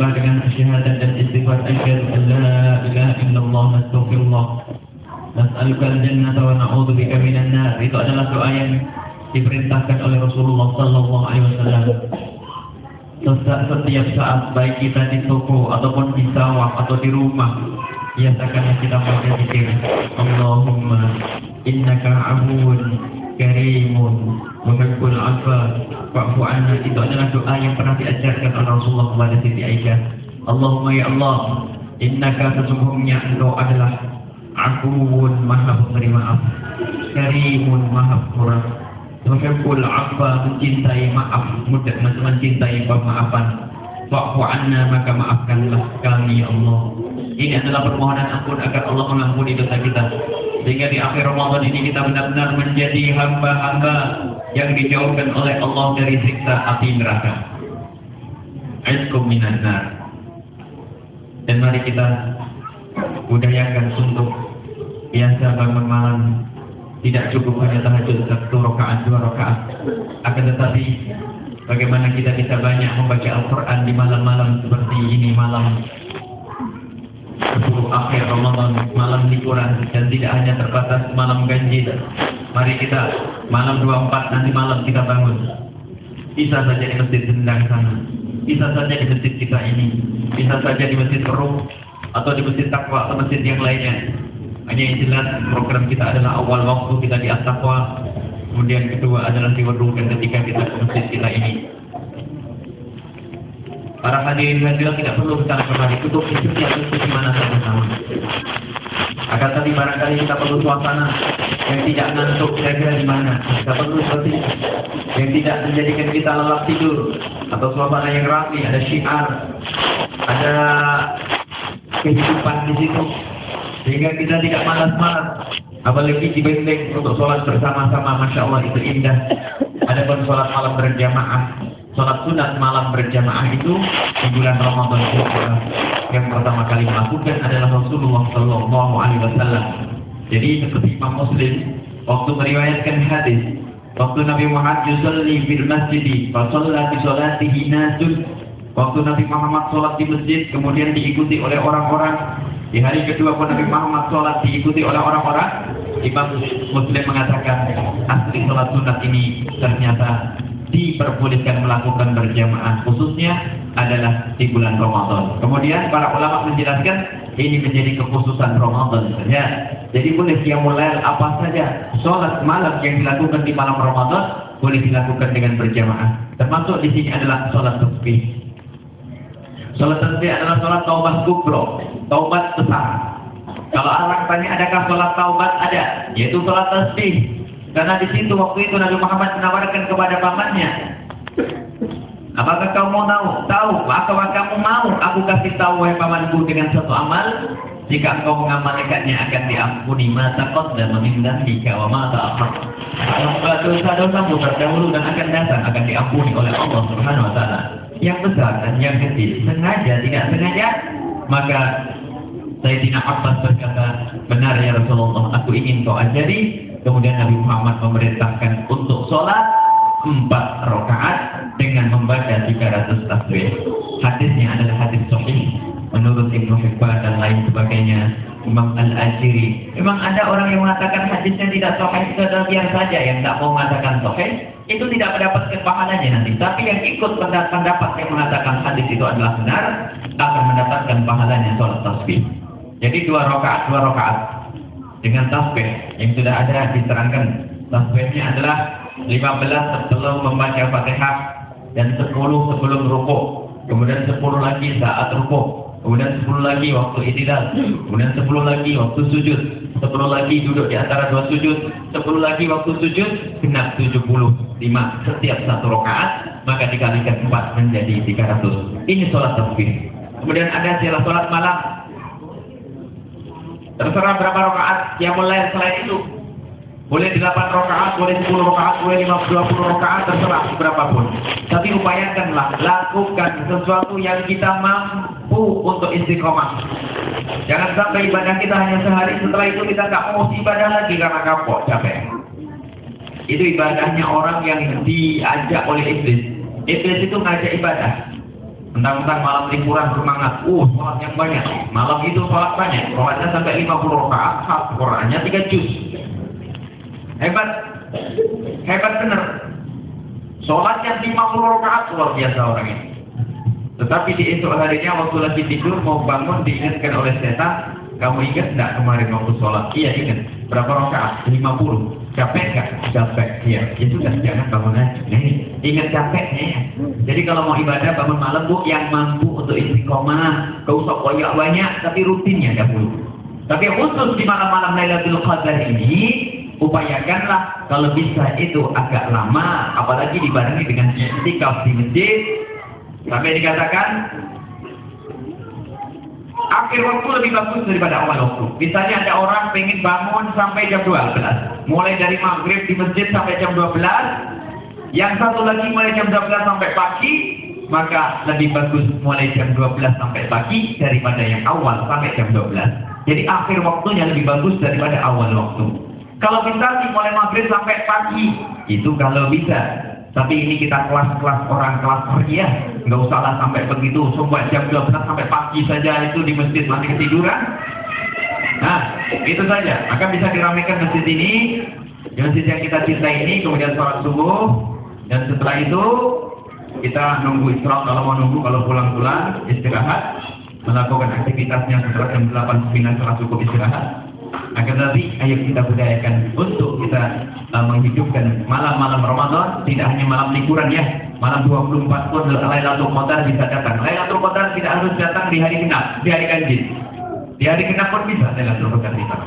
ditambah dengan syahadat dan istighfar asyhadu an la ilaha illallah astaghfirullah. Nas'aluka al-jannata wa na'udzubika minan nar. Itu adalah doa yang diperintahkan oleh Rasulullah sallallahu alaihi wasallam. Setiap saat baik kita di toko ataupun di sawah atau di rumah, kita baca zikir. Allahumma innaka afuwun karimun muhibbul afa fa'fu anna itu adalah doa yang pernah diajarkan oleh Rasulullah kepada Siti Aisyah. Allahumma ya Allah, innaka sesungguhnya engkau adalah afuwun maha pemberi maaf, karimun maha murah, Tuhibbul afwa mencintai maaf, mudah mencintai pemaafan. Fa'fu anna maka maafkanlah kami ya Allah. Ini adalah permohonan ampun agar Allah mengampuni dosa kita. Sehingga di akhir Ramadan ini kita benar-benar menjadi hamba-hamba yang dijauhkan oleh Allah dari siksa api neraka. Aizkum. Dan mari kita budayakan untuk biasa bangun malam tidak cukup hanya tahajud satu rakaat dua rakaat akan tetapi bagaimana kita bisa banyak membaca Al-Quran di malam-malam seperti ini malam 10 akhir Ramadan malam liburan dan tidak hanya terbatas malam ganjil. Mari kita malam 24 nanti malam kita bangun. Bisa saja di masjid sendang sana. Bisa saja di masjid kita ini. Bisa saja di masjid Perum atau di masjid Takwa atau masjid yang lainnya. Hanya yang jelas program kita adalah awal waktu kita di At-Taqwa, kemudian kedua adalah di dan ketika kita ke masjid kita ini. Para hadirin hadirat tidak perlu kita kembali tutup hidupnya itu di mana saja sama. Akan tadi barangkali kita perlu suasana yang tidak ngantuk kira-kira di mana. Kita perlu seperti yang tidak menjadikan kita lelap tidur atau suasana yang rapi, ada syiar, ada kehidupan di situ. Sehingga kita tidak malas-malas. Apalagi di benteng untuk sholat bersama-sama. Masya Allah itu indah. Ada pun sholat malam berjamaah sholat sunat malam berjamaah itu di bulan Ramadan yang pertama kali melakukan adalah Rasulullah Shallallahu Alaihi Wasallam. Jadi seperti Imam Muslim waktu meriwayatkan hadis waktu Nabi Muhammad yusalli fil masjid fa waktu Nabi Muhammad sholat di masjid kemudian diikuti oleh orang-orang. Di hari kedua pun Nabi Muhammad sholat diikuti oleh orang-orang. Imam Muslim mengatakan asli sholat sunat ini ternyata diperbolehkan melakukan berjamaah khususnya adalah di bulan Ramadan. Kemudian para ulama menjelaskan ini menjadi kekhususan Ramadan saja. Jadi boleh dia mulai apa saja sholat malam yang dilakukan di malam Ramadan boleh dilakukan dengan berjamaah. Termasuk di sini adalah sholat tasbih. Sholat tasbih adalah sholat taubat kubro taubat besar. Kalau orang tanya adakah sholat taubat ada, yaitu sholat tasbih. Karena di situ waktu itu Nabi Muhammad menawarkan kepada pamannya, Apakah kamu mau tahu? Tahu. Apakah kamu mau? Aku kasih tahu wahai pamanku dengan satu amal. Jika engkau mengamalkannya akan diampuni mata kot dan memindah jika wa mata akhir. Dosa-dosamu terdahulu dan akan datang akan diampuni oleh Allah Subhanahu Wa Taala. Yang besar dan yang kecil, sengaja tidak sengaja, maka Sayyidina Abbas berkata, benar ya Rasulullah, aku ingin kau ajari. Kemudian Nabi Muhammad memerintahkan untuk sholat empat rakaat dengan membaca 300 tasbih. Hadisnya adalah hadis sahih menurut Ibnu Hibban dan lain sebagainya. Imam Al-Ajiri. Memang ada orang yang mengatakan hadisnya tidak sahih itu adalah biar saja yang tak mau mengatakan sahih itu tidak mendapatkan pahalanya nanti. Tapi yang ikut pendapat yang mengatakan hadis itu adalah benar akan mendapatkan pahalanya sholat tasbih. Jadi dua rakaat dua rakaat dengan tasbih yang sudah ada diterangkan tasbihnya adalah 15 sebelum membaca Fatihah dan 10 sebelum rukuk, kemudian 10 lagi saat rukuk, kemudian 10 lagi waktu itidal, kemudian 10 lagi waktu sujud, 10 lagi duduk di antara dua sujud, 10 lagi waktu sujud, genap 75 setiap satu rakaat, maka dikalikan 4 menjadi 300. Ini sholat tasbih. Kemudian ada sholat malam. Terserah berapa rakaat yang mulai selain itu. Boleh 8 rakaat, boleh 10 rakaat, boleh 20 rakaat, terserah berapapun. Tapi upayakanlah, lakukan sesuatu yang kita mampu untuk istiqomah. Jangan sampai ibadah kita hanya sehari, setelah itu kita nggak mau ibadah lagi karena kapok, capek. Itu ibadahnya orang yang diajak oleh iblis. Iblis itu ngajak ibadah. Tentang-tentang malam liburan semangat, uh, sholat yang banyak. Malam itu sholat banyak, sholatnya sampai 50 rakaat, Qurannya 3 juz. Hebat, hebat benar. Sholatnya 50 rakaat luar biasa orang ini. Tetapi di esok harinya waktu lagi tidur mau bangun diingatkan oleh setan, kamu ingat tidak kemarin waktu sholat? Iya ingat. Berapa rakaat? 50. Capek nggak? Capek. Ya sudah jangan bangun aja. Nah, ingat capeknya ya. Jadi kalau mau ibadah bangun malam bu yang mampu untuk istiqomah, gak usah koyak banyak, tapi rutinnya dahulu. Tapi khusus di malam-malam Lailatul Qadar ini, upayakanlah kalau bisa itu agak lama, apalagi dibarengi dengan itikaf di masjid, sampai dikatakan akhir waktu lebih bagus daripada awal waktu. Misalnya ada orang pengen bangun sampai jam 12. Mulai dari maghrib di masjid sampai jam 12. Yang satu lagi mulai jam 12 sampai pagi. Maka lebih bagus mulai jam 12 sampai pagi daripada yang awal sampai jam 12. Jadi akhir waktunya lebih bagus daripada awal waktu. Kalau bisa sih mulai maghrib sampai pagi. Itu kalau bisa. Tapi ini kita kelas-kelas orang kelas kerja, nggak usahlah sampai begitu, semua jam 12 sampai pagi saja itu di masjid. Masih ketiduran. Nah, itu saja. Maka bisa diramaikan masjid ini, masjid yang kita cinta ini, kemudian sholat subuh, dan setelah itu kita nunggu istirahat. Kalau mau nunggu, kalau pulang-pulang istirahat, melakukan aktivitasnya setelah jam 8 final setelah cukup istirahat. Akan tetapi ayo kita budayakan untuk kita uh, menghidupkan malam-malam Ramadan tidak hanya malam liburan ya malam 24 pun Lailatul Qadar bisa datang. Lailatul Qadar tidak harus datang di hari genap di hari ganjil. Di hari genap pun bisa Lailatul Qadar datang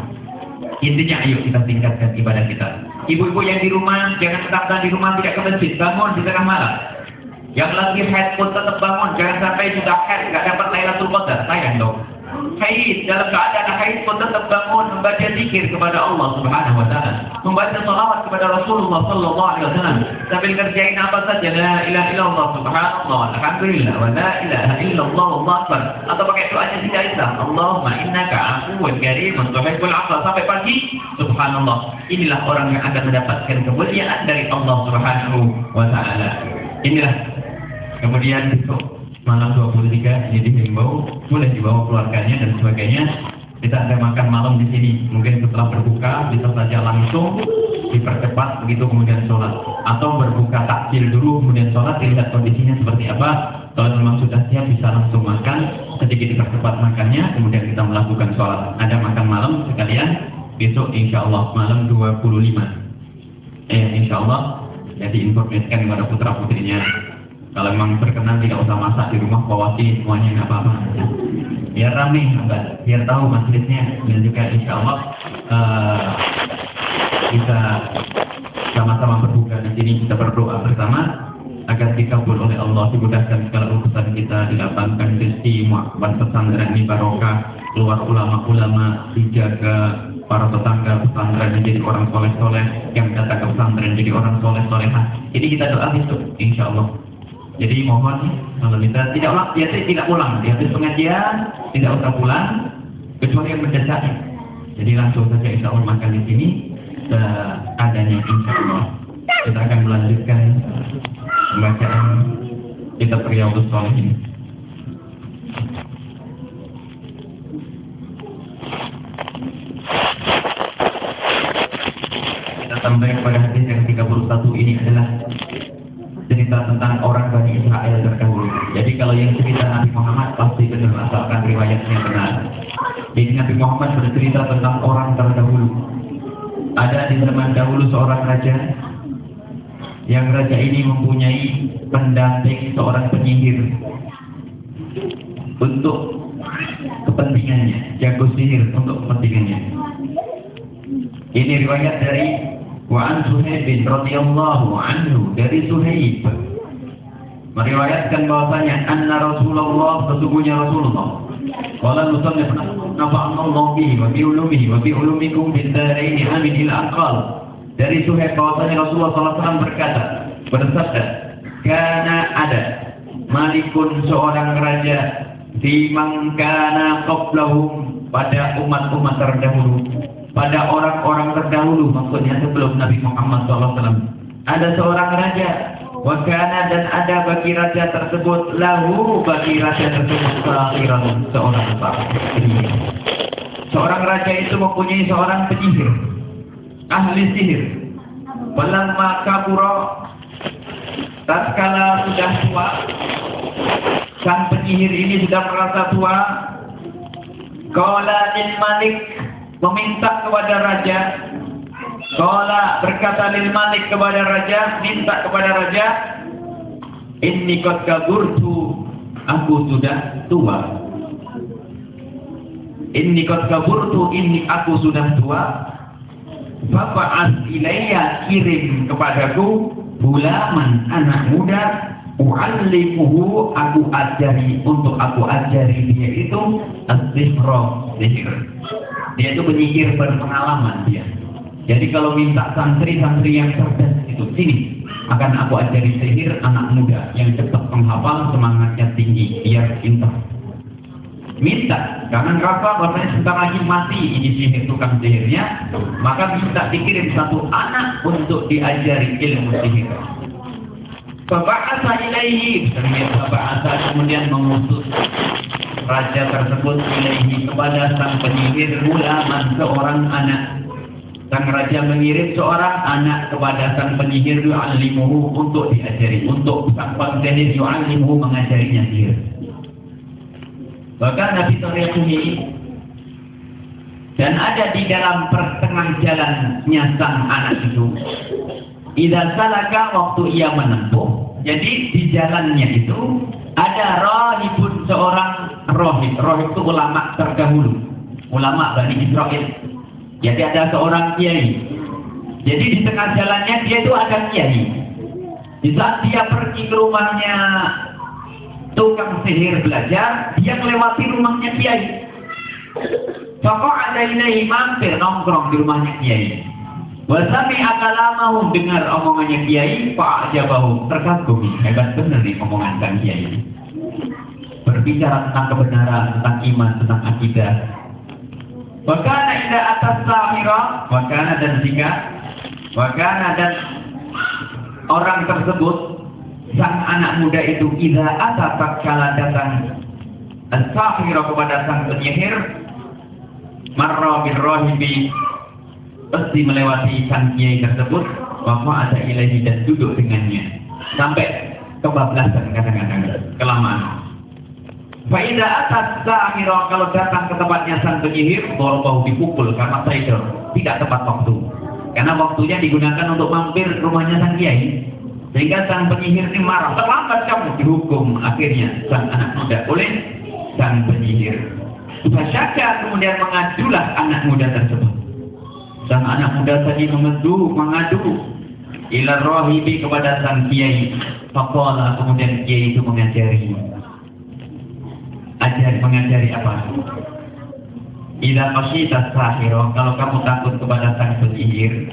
intinya ayo kita tingkatkan ibadah kita. Ibu-ibu yang di rumah jangan tetap di rumah tidak ke masjid bangun di tengah malam. Yang lagi head pun tetap bangun jangan sampai sudah head nggak dapat Lailatul Qadar. Sayang dong haid dalam keadaan haid pun tetap bangun membaca zikir kepada Allah Subhanahu wa taala. Membaca salawat kepada Rasulullah sallallahu alaihi wasallam. Sambil kerjain apa saja la ilaha illallah subhanallah alhamdulillah wa la ilaha illallah Allah akbar. Atau pakai doanya tidak Aisyah Allahumma innaka afuwun karimun tuhibbul afwa. Sampai pagi subhanallah. Inilah orang yang akan mendapatkan kemuliaan dari Allah Subhanahu wa taala. Inilah kemudian besok malam 23 ini dihimbau boleh dibawa keluarganya dan sebagainya. Kita ada makan malam di sini. Mungkin setelah berbuka bisa saja langsung dipercepat begitu kemudian sholat. Atau berbuka takjil dulu kemudian sholat dilihat kondisinya seperti apa. Kalau memang sudah siap bisa langsung makan. Sedikit dipercepat makannya kemudian kita melakukan sholat. Ada makan malam sekalian besok insya Allah malam 25 eh insya Allah jadi informasikan kepada putra putrinya kalau memang berkenan tidak usah masak di rumah bawasi semuanya nggak apa-apa. Biar ramai, enggak, biar tahu masjidnya dan juga insya Allah uh, bisa sama-sama berbuka di sini kita berdoa bersama agar dikabul oleh Allah dimudahkan segala urusan kita dilapangkan rezeki muakban pesantren ini barokah keluar ulama-ulama dijaga para tetangga pesantren menjadi orang soleh-soleh yang datang ke pesantren jadi orang soleh-solehah ini kita doa besok insya Allah jadi mohon kalau kita tidak ulang, ya tidak pulang. Di habis pengajian tidak usah pulang kecuali yang mendesak. Jadi langsung saja insya Allah makan di sini adanya insya Allah. Kita akan melanjutkan pembacaan kitab Riyadhus ini. Kita sampai kepada hadis yang 31 ini adalah cerita tentang orang Bani Israel terdahulu. Jadi kalau yang cerita Nabi Muhammad pasti benar asalkan riwayatnya benar. Jadi Nabi Muhammad bercerita tentang orang terdahulu. Ada di zaman dahulu seorang raja yang raja ini mempunyai pendamping seorang penyihir untuk kepentingannya, jago sihir untuk kepentingannya. Ini riwayat dari Wa an Suhaib radhiyallahu anhu dari Suhaib. Meriwayatkan bahwasanya anna Rasulullah sesungguhnya Rasulullah. Wala musannif nafa'allahu bihi wa bi ulumihi wa bi ulumikum bid darain amin ila aqal. Dari Suhaib bahwasanya Rasulullah SAW berkata bersabda karena ada malikun seorang raja di mangkana qablahum pada umat-umat terdahulu pada orang-orang terdahulu maksudnya sebelum Nabi Muhammad SAW ada seorang raja Wakana dan ada bagi raja tersebut lahu bagi raja tersebut seorang penyihir. Seorang raja itu mempunyai seorang penyihir, ahli sihir. Belamma kaburo tatkala sudah tua, sang penyihir ini sudah merasa tua. Kala lil malik meminta kepada raja Kala berkata lil malik kepada raja, minta kepada raja, Inni kot kaburtu, aku sudah tua. Inni kot kaburtu, ini aku sudah tua. Bapak ilayya kirim kepadaku bulaman anak muda U'allimuhu aku ajari untuk aku ajari dia itu as-sihra sihir. Dia itu penyihir berpengalaman dia. Jadi kalau minta santri-santri yang cerdas itu sini akan aku ajari sihir anak muda yang cepat menghafal semangatnya tinggi biar pintar. Minta, jangan rasa bahwasanya sebentar lagi mati ini sihir tukang sihirnya, maka minta dikirim satu anak untuk diajari ilmu sihir. Bapak asa ilaihi, Bapak asa kemudian mengutus raja tersebut ilaihi kepada sang penyihir mulaman seorang anak Sang raja mengirim seorang anak kepada sang penyihir yu'allimuhu untuk diajari. Untuk sang penyihir yu'allimuhu mengajarinya sihir. Bahkan Nabi Tariqumi dan ada di dalam pertengah jalannya sang anak itu. Idza salaka waktu ia menempuh. Jadi di jalannya itu ada rohibun seorang rohib. Rohib itu ulama terdahulu. Ulama Bani Israel jadi ada seorang kiai. Jadi di tengah jalannya dia itu ada kiai. Di saat dia pergi ke rumahnya tukang sihir belajar, dia melewati rumahnya kiai. Pokok ada ini mampir nongkrong di rumahnya kiai. Wasami mau dengar omongannya kiai, Pak Jabahu terkagum. Hebat benar nih omongan sang kiai. Berbicara tentang kebenaran, tentang iman, tentang akidah, Wakana ida atas sahira, wakana dan jika, wakana dan orang tersebut, sang anak muda itu ida atas tatkala datang sahira kepada sang penyihir, marra birrohibi, pasti melewati sang kiai tersebut, bahwa ada ilahi dan duduk dengannya. Sampai kebablasan kadang-kadang, kelamaan. Faidah atas sahiro kalau datang ke tempatnya sang penyihir, bau dipukul karena saidor tidak tepat waktu. Karena waktunya digunakan untuk mampir rumahnya sang kiai. Sehingga sang penyihir ini marah, terlambat kamu dihukum. Akhirnya sang anak muda oleh sang penyihir. Fasyaka kemudian mengadulah anak muda tersebut. Sang anak muda tadi mengadu, mengadu ila rohibi kepada sang kiai. Fakola kemudian kiai itu mengajari ajar mengajari apa? Ila qasyita sahiro, kalau kamu takut kepada sang penyihir,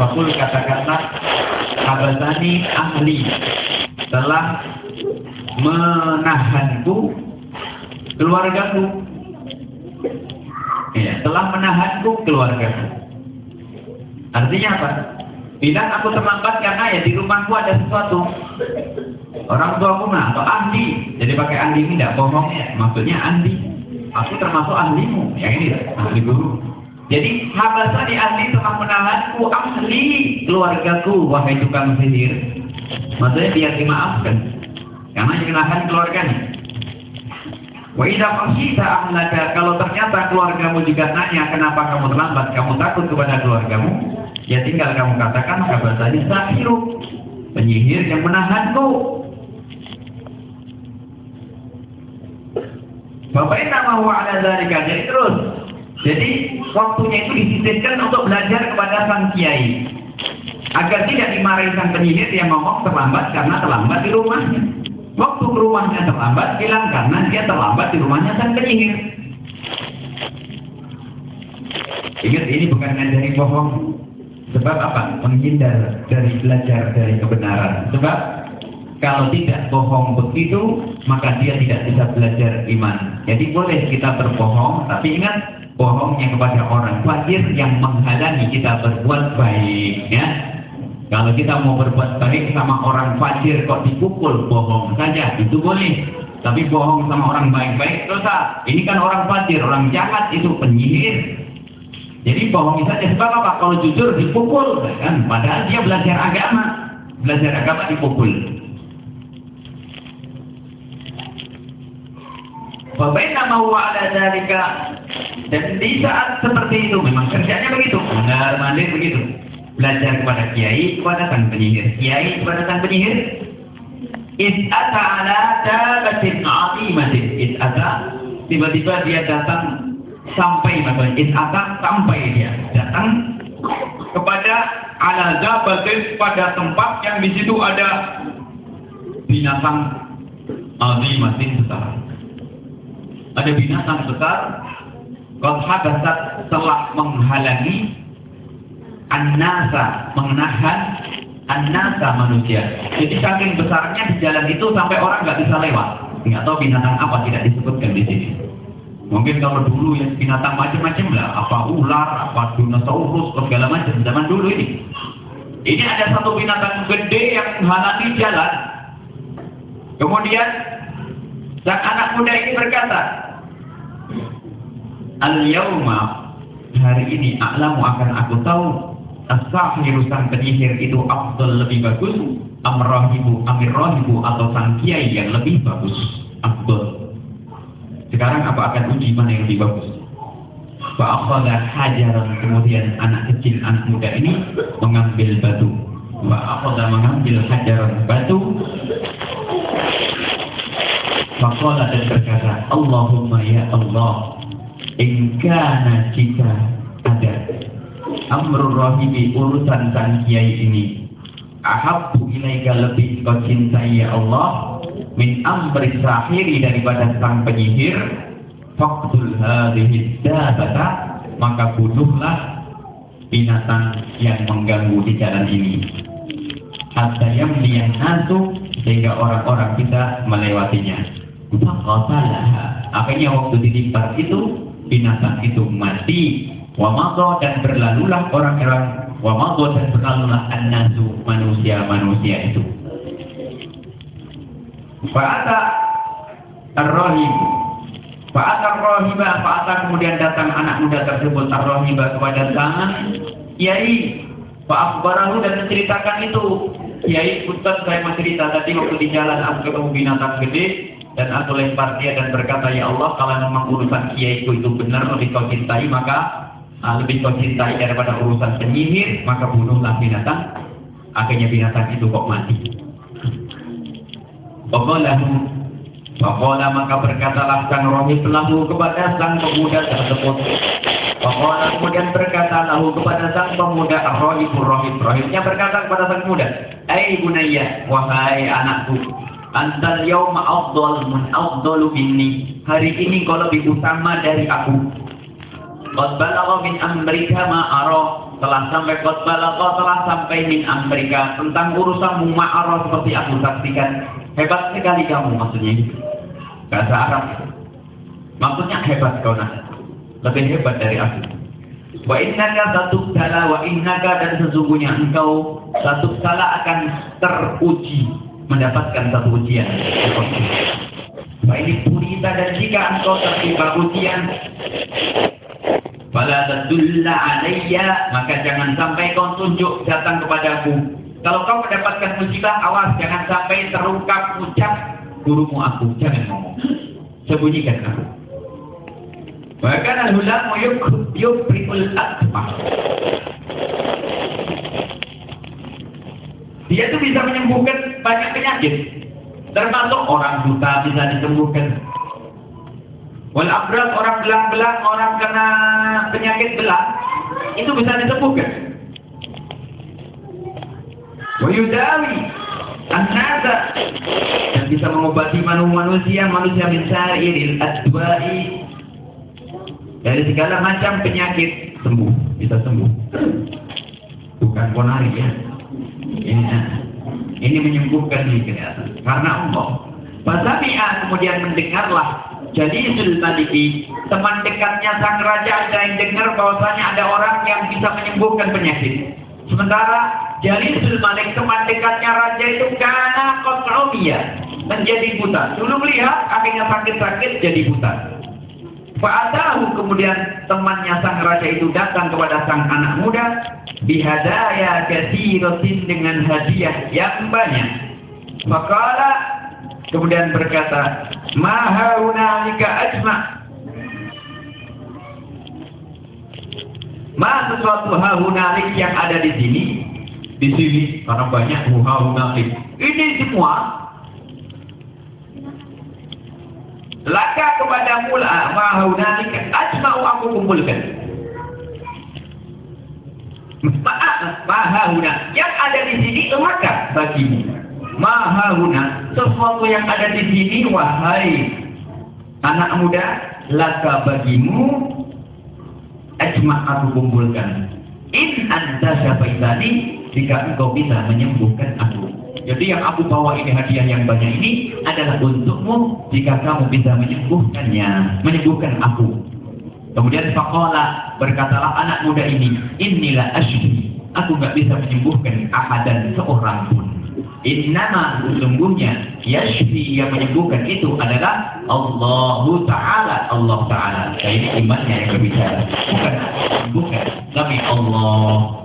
Rasul kata-kata Abasani ahli telah menahanku keluargaku ya, telah menahanku keluargaku artinya apa? bilang aku terlambat karena ya di rumahku ada sesuatu Orang tua aku mah atau ahli. Jadi pakai ahli ini tidak bohong ya. Maksudnya ahli. Aku termasuk ahlimu. Yang ini ahli guru. Jadi di ahli telah menahanku ahli keluargaku wahai tukang sihir. Maksudnya biar dimaafkan. Karena keluarga keluarganya. Wa idza qasita ahlaka kalau ternyata keluargamu juga nanya kenapa kamu terlambat, kamu takut kepada keluargamu, ya tinggal kamu katakan kabar tadi sahiru penyihir yang menahanku Bapak nama wa ala dzalika. Jadi terus. Jadi waktunya itu disisihkan untuk belajar kepada sang kiai. Agar tidak dimarahi sang penyihir yang ngomong terlambat karena terlambat di rumahnya. Waktu ke rumahnya terlambat hilang karena dia terlambat di rumahnya sang penyihir. Ingat ini bukan ngajari bohong. Sebab apa? Menghindar dari belajar dari kebenaran. Sebab kalau tidak bohong begitu, maka dia tidak bisa belajar iman. Jadi boleh kita berbohong, tapi ingat bohongnya kepada orang fakir yang menghalangi kita berbuat baik. Ya. Kalau kita mau berbuat baik sama orang fajir kok dipukul, bohong saja, itu boleh. Tapi bohong sama orang baik-baik dosa. Ini kan orang fajir, orang jahat itu penyihir. Jadi bohong saja. Sebab apa? Kalau jujur dipukul, kan? Padahal dia belajar agama, belajar agama dipukul. Fabainama huwa ala dzalika dan di saat seperti itu memang kerjanya begitu, benar mandir begitu. Belajar kepada kiai kepada sang penyihir. Kiai kepada sang penyihir. Is'ata ala dabatin azimatin is'ata tiba-tiba dia datang sampai maksudnya is'ata sampai dia datang kepada ala dabatin pada tempat yang di situ ada binatang azimatin besar ada binatang besar Qad hadasat telah menghalangi An-nasa menahan An-nasa manusia. Jadi saking besarnya di jalan itu sampai orang nggak bisa lewat. Nggak tahu binatang apa tidak disebutkan di sini. Mungkin kalau dulu ya binatang macam-macam lah, apa ular, apa dinosaurus, segala macam zaman dulu ini. Ini ada satu binatang gede yang menghalangi jalan. Kemudian sang anak muda ini berkata, Al-yauma hari ini a'lamu akan aku tahu as-sahiru sang penyihir itu afdal lebih bagus amrahibu amirrahibu atau sang kiai yang lebih bagus afdal sekarang apa akan uji mana yang lebih bagus? Fa'akhadha hajaran kemudian anak kecil anak muda ini mengambil batu. Fa'akhadha mengambil hajaran batu. Faqala dan berkata Allahumma ya Allah in kana jika ada amrul rahimi urusan sang kiai ini ahabbu ilaika lebih kau cintai ya Allah min amri sahiri daripada sang penyihir faqtul hadhihi dabata maka bunuhlah binatang yang mengganggu di jalan ini. Hatta yamliyan nasu sehingga orang-orang bisa melewatinya. Faqatalaha. Akhirnya waktu ditimpar itu binatang itu mati. Wa dan berlalulah orang-orang. Wa dan berlalulah an-nasu manusia-manusia itu fa'ata ar-rahim fa'ata ar-rahimah fa'ata kemudian datang anak muda tersebut ar-rahimah kepada tangan kiai fa'akbarahu dan menceritakan itu kiai Ustaz saya mencerita tadi waktu di jalan aku ketemu binatang gede dan aku lempar dia dan berkata ya Allah kalau memang urusan kiaiku itu benar lebih kau cintai maka uh, lebih kau cintai daripada urusan penyihir, maka bunuhlah binatang. Akhirnya binatang itu kok mati. Pokoknya Pokoknya maka berkatalah sang rohib lahu kepada sang pemuda tersebut. Pokoknya kemudian berkata lahu kepada sang pemuda rohibur rohib. Rohibnya berkata kepada sang pemuda. Hai bunaya, wahai anakku. Antal yawma afdal mun afdalu minni. Hari ini kau lebih utama dari aku. Qad balagha min amrika ma. Telah sampai qad balagha telah sampai min amrika tentang urusanmu ma ara seperti aku saksikan. Hebat sekali kamu maksudnya ini. Bahasa Arab. Maksudnya hebat kau nah. Lebih hebat dari aku. Wa innaka satu salah wa innaka dan sesungguhnya engkau satu salah akan teruji mendapatkan satu ujian. Wa ini purita dan jika engkau tertimpa ujian Fala tadulla alayya, maka jangan sampai kau tunjuk datang kepadaku. Kalau kau mendapatkan musibah, awas jangan sampai terungkap ucap gurumu aku, jangan ngomong. Sembunyikan aku. Bahkan al-hulam yubri'ul akmah. Dia itu bisa menyembuhkan banyak penyakit. Termasuk orang buta bisa disembuhkan. Wal abrat orang belang-belang, orang kena penyakit belang, itu bisa disembuhkan. Wa yudawi an-nasa dan bisa mengobati manusia manusia min sa'iril adwa'i dari segala macam penyakit sembuh, bisa sembuh. Bukan ponari ya. Ini, ini menyembuhkan ini kelihatan. Karena Allah. Fasami'a kemudian mendengarlah jadi Maliki, teman dekatnya sang raja ada yang dengar bahwasanya ada orang yang bisa menyembuhkan penyakit. Sementara Jalisul Malik teman dekatnya raja itu karena kotromia menjadi buta. Dulu melihat kakinya sakit-sakit jadi buta. Fa'atahu kemudian temannya sang raja itu datang kepada sang anak muda bihadaya katsiratin dengan hadiah yang banyak. Maka kemudian berkata, "Ma haunalika ajma' Ma sesuatu haunalik yang ada di sini, di sini karena banyak haunalik. Ini semua laka kepada mula ma haunalik ajma'u aku kumpulkan. Mahahuna yang ada di sini laka bagimu. Mahahuna sesuatu yang ada di sini wahai anak muda laka bagimu ajma aku kumpulkan in anta syafaitani jika engkau bisa menyembuhkan aku. Jadi yang aku bawa ini hadiah yang banyak ini adalah untukmu jika kamu bisa menyembuhkannya menyembuhkan aku. Kemudian fakola berkatalah anak muda ini inilah ashfi aku nggak bisa menyembuhkan ahadan seorang pun. Innama sesungguhnya yashfi yang menyembuhkan itu adalah Allah Ta'ala. Allah Ta'ala. Ini imannya yang berbicara bukan bukan tapi Allah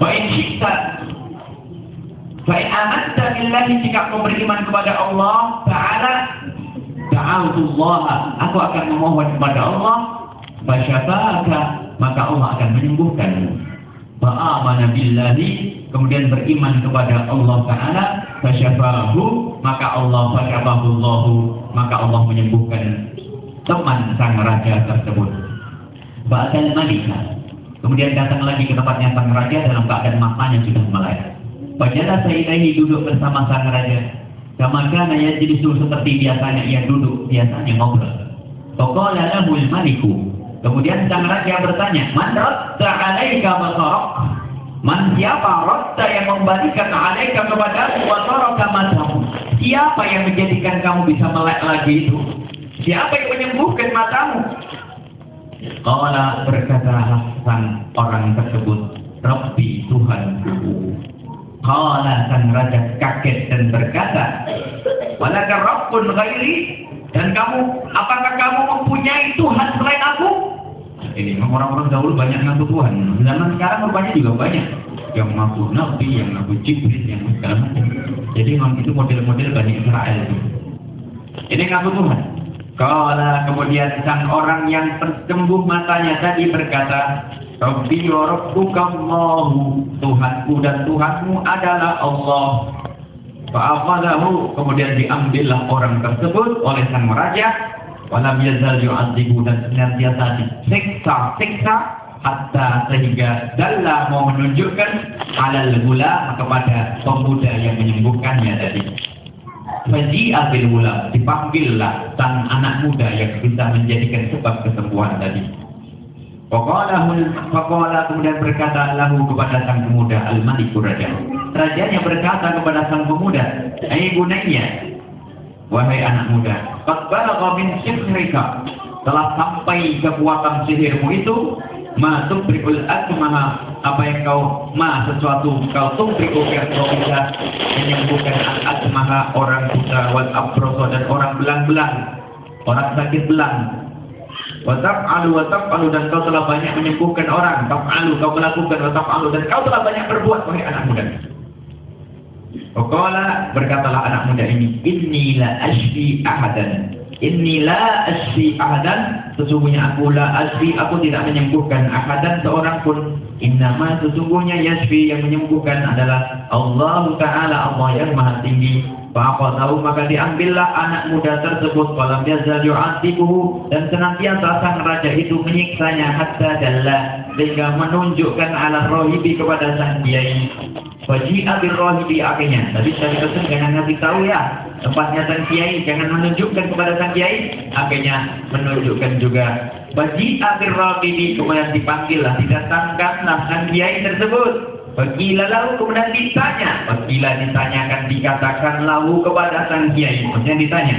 Baik kita Baik amanta billahi jika kau beriman kepada Allah Ta'ala. Ta'ala Aku akan memohon kepada Allah. Fasyafaka Maka Allah akan menyembuhkanmu. Fa'amana billahi. Kemudian beriman kepada Allah Ta'ala. Fasyafahu maka Allah fasyafahullahu maka Allah menyembuhkan teman sang raja tersebut. Ba'dal malika kemudian datang lagi ke tempatnya sang raja dalam keadaan matanya sudah melek Fajalah ini duduk bersama sang raja Kama kana jadi seperti biasanya ia duduk biasanya ngobrol Faqala lahul maliku Kemudian sang raja bertanya, "Man radda 'alaika basarok?" Man siapa rotta yang membalikan alaika kepada wa taraka matamu? Siapa yang menjadikan kamu bisa melek lagi itu? Siapa yang menyembuhkan matamu? Qala berkata sang orang tersebut, Rabbi Tuhanku. Qala sang raja kaget dan berkata, Walaka Rabbun ghairi? Dan kamu, apakah kamu mempunyai Tuhan selain aku? ini orang-orang dahulu banyak ngaku Tuhan. Zaman sekarang rupanya juga banyak. Yang ngaku Nabi, yang ngaku Jibril, yang segala macam. Jadi memang itu model-model Bani Israel itu. Ini ngaku Tuhan kalau kemudian sang orang yang tersembuh matanya tadi berkata Rabbi wa Tuhanku dan Tuhanmu adalah Allah. Fa'afadahu kemudian diambillah orang tersebut oleh sang raja. Walam yazal yu'adzibu dan senantiasa disiksa siksa hatta sehingga dalla mau menunjukkan alal gula kepada pemuda yang menyembuhkannya tadi Faji abil gula dipanggillah sang anak muda yang bisa menjadikan sebab kesembuhan tadi. Pokoknya kemudian berkata lahu kepada sang pemuda al-maliku raja. Rajanya berkata kepada sang pemuda, Hai gunanya, Wahai anak muda, qad balagha min sihrika. Telah sampai kekuatan sihirmu itu ma tubrikul akmaha apa yang kau ma sesuatu kau tubriku yang kau bisa menyembuhkan akmaha orang buta wal abroso dan orang belang-belang orang sakit belang Watap alu watap alu dan kau telah banyak menyembuhkan orang. Tap alu kau melakukan watap alu dan kau telah banyak berbuat wahai anak muda. Okola berkatalah anak muda ini, Inilah asfi ahadan. Inilah asfi ahadan. Sesungguhnya aku la asfi, aku tidak menyembuhkan ahadan seorang pun. Innama sesungguhnya yasfi yang menyembuhkan adalah Allah Ta'ala Allah yang maha tinggi. Apa tahu maka diambillah anak muda tersebut. Walam yazal yu'atibuhu Dan senantiasa sang raja itu menyiksanya. Hatta jalla. Sehingga menunjukkan ala rohibi kepada sang kiai. Wajib abir rohibi akhirnya. Tapi saya pesan jangan ngasih tahu ya. Tempatnya sang kiai, jangan menunjukkan kepada sang kiai. Akhirnya menunjukkan juga wajib abir rohibi. Kemudian dipanggil lah, didatangkanlah sang kiai tersebut. Bagilah lalu kemudian ditanya, bagilah ditanyakan dikatakan lalu kepada sang kiai. Maksudnya ditanya,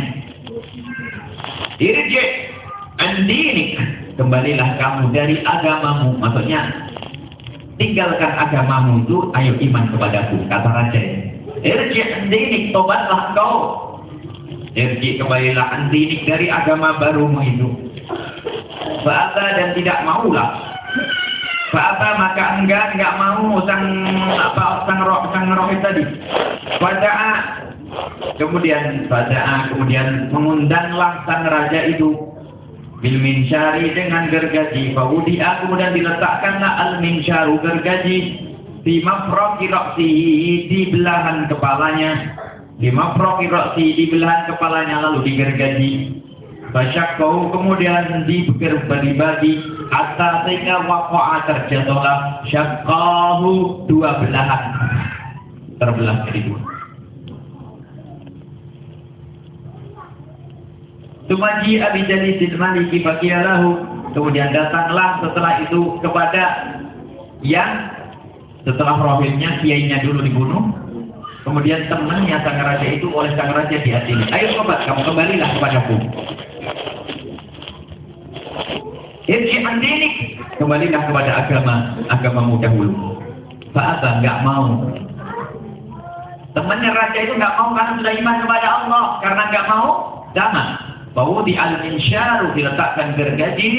Irji andinik kembalilah kamu dari agamamu. Maksudnya tinggalkan agamamu itu, ayo iman kepadaku, kata raja. Irji andinik, tobatlah kau. Irji kembalilah andinik dari agama barumu itu. Fa'ata dan tidak maulah. Fa'ata maka enggak, enggak mau sang apa sang roh sang roh itu tadi. Fada'a kemudian fada'a kemudian mengundanglah sang raja itu. Bil minsyari dengan gergaji. Fawudi'a kemudian diletakkanlah al minsyaru gergaji. Di mafroki roksihi di belahan kepalanya. Di mafroki roksihi di belahan kepalanya lalu digergaji. Kau kemudian dibagi-bagi hatta sehingga waqa'a terjatuhlah syakkahu dua belahan terbelah jadi dua Tumaji Abi Jalidil Maliki Fakiyalahu. Kemudian datanglah setelah itu kepada yang setelah rohilnya, kiainya dulu dibunuh. Kemudian temannya sang raja itu oleh sang raja diadili. Ayo sobat, kamu kembalilah kepadaku. Irji andinik. Kembalilah kepada agama, agamamu dahulu. Fa'ata nggak mau. Temannya raja itu nggak mau karena sudah iman kepada Allah. Karena nggak mau, jangan bahwa di al-insyaru diletakkan gergaji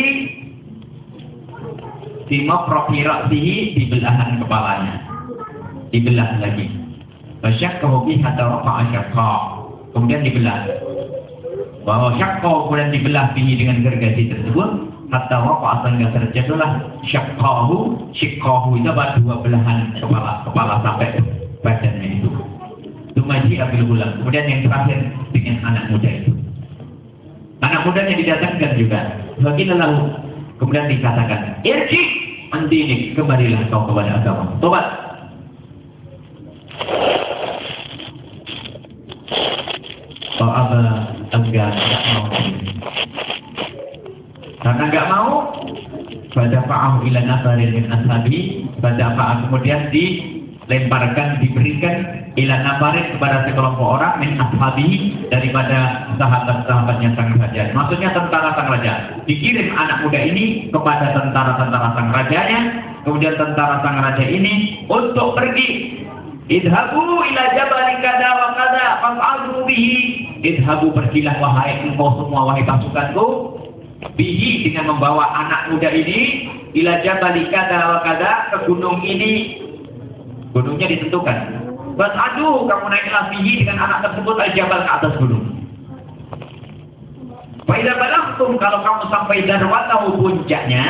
di mafroki ra'sihi di belahan kepalanya dibelah lagi fasyakkahu biha tarafa'a syakka kemudian dibelah bahwa syakka kemudian dibelah bihi dengan gergaji tersebut hatta waqa sehingga terjadilah syakkahu syikkahu itu apa? Dua belahan kepala kepala sampai badannya itu. Tumaji abil bulan kemudian yang terakhir dengan anak muda itu. Anak mudanya didatangkan juga. Bagi lalu kemudian dikatakan, irji andinik kembalilah kau kepada agama. Tobat. Ila nafarin min ashabi pada fa'ah kemudian dilemparkan diberikan ila nafarin kepada sekelompok orang min ashabi daripada sahabat-sahabatnya sang raja. Maksudnya tentara sang raja. Dikirim anak muda ini kepada tentara-tentara sang rajanya, kemudian tentara sang raja ini untuk pergi Idhabu ila jabal kada wa kada fas'alu bihi. Idhabu pergilah wahai engkau semua wahai pasukanku bihi dengan membawa anak muda ini ila jabal kada wa ke gunung ini. Gunungnya ditentukan aduh kamu naiklah tinggi dengan anak tersebut al-jabal ke atas gunung. Faidah balagtum kalau kamu sampai darwatahu puncaknya,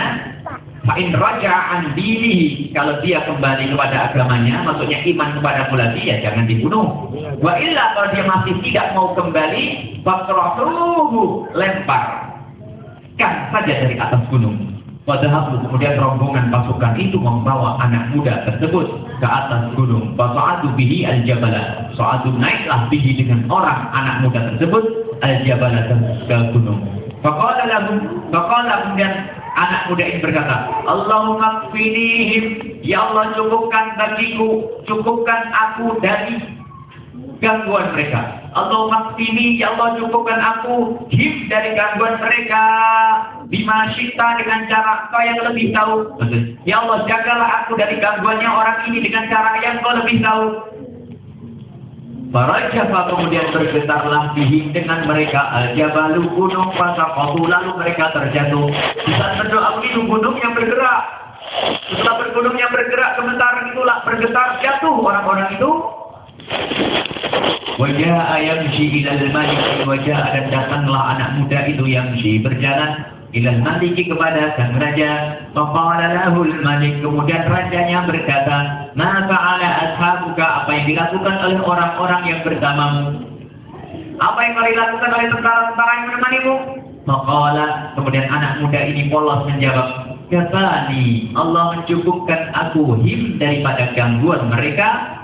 Fa'in raja andilihi kalau dia kembali kepada agamanya, maksudnya iman kepada lagi ya jangan dibunuh. Wa illa kalau dia masih tidak mau kembali, fakratuhu lempar kan saja dari atas gunung. Padahal kemudian rombongan pasukan itu membawa anak muda tersebut ke atas gunung. Fasa'adu bihi al-jabala. Sa'adu naiklah bihi dengan orang anak muda tersebut al-jabala ke gunung. Faqala lahum, faqala kemudian anak muda ini berkata, Allahumma kfinihim, ya Allah cukupkan bagiku, cukupkan aku dari gangguan mereka. Allah maksini, ya Allah cukupkan aku him dari gangguan mereka. Bima syita dengan cara kau yang lebih tahu. Ya Allah jagalah aku dari gangguannya orang ini dengan cara yang kau lebih tahu. Para jabal kemudian bergetarlah bihi dengan mereka al-jabalu gunung fasakotu lalu mereka terjatuh. Saat berdoa begitu gunung yang bergerak. Setelah bergunung yang bergerak sebentar itulah bergetar jatuh orang-orang itu Wajah ayam si ilal malik wajah dan datanglah anak muda itu yang si berjalan ilal malik kepada sang raja. Faqala lahul malik kemudian rajanya berkata, "Ma fa'ala ashabuka apa yang dilakukan oleh orang-orang yang bersamamu?" Apa yang kau lakukan oleh tentara-tentara yang menemanimu? Maqala kemudian anak muda ini polos menjawab, Kafani, Allah mencukupkan aku him daripada gangguan mereka